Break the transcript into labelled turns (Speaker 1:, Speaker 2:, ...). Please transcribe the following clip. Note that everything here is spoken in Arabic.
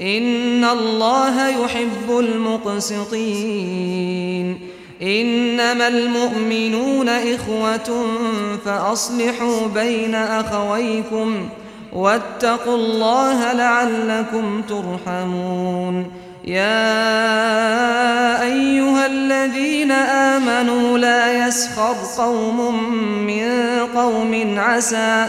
Speaker 1: ان الله يحب المقسطين انما المؤمنون اخوه فاصلحوا بين اخويكم واتقوا الله لعلكم ترحمون يا ايها الذين امنوا لا يسخر قوم من قوم عسى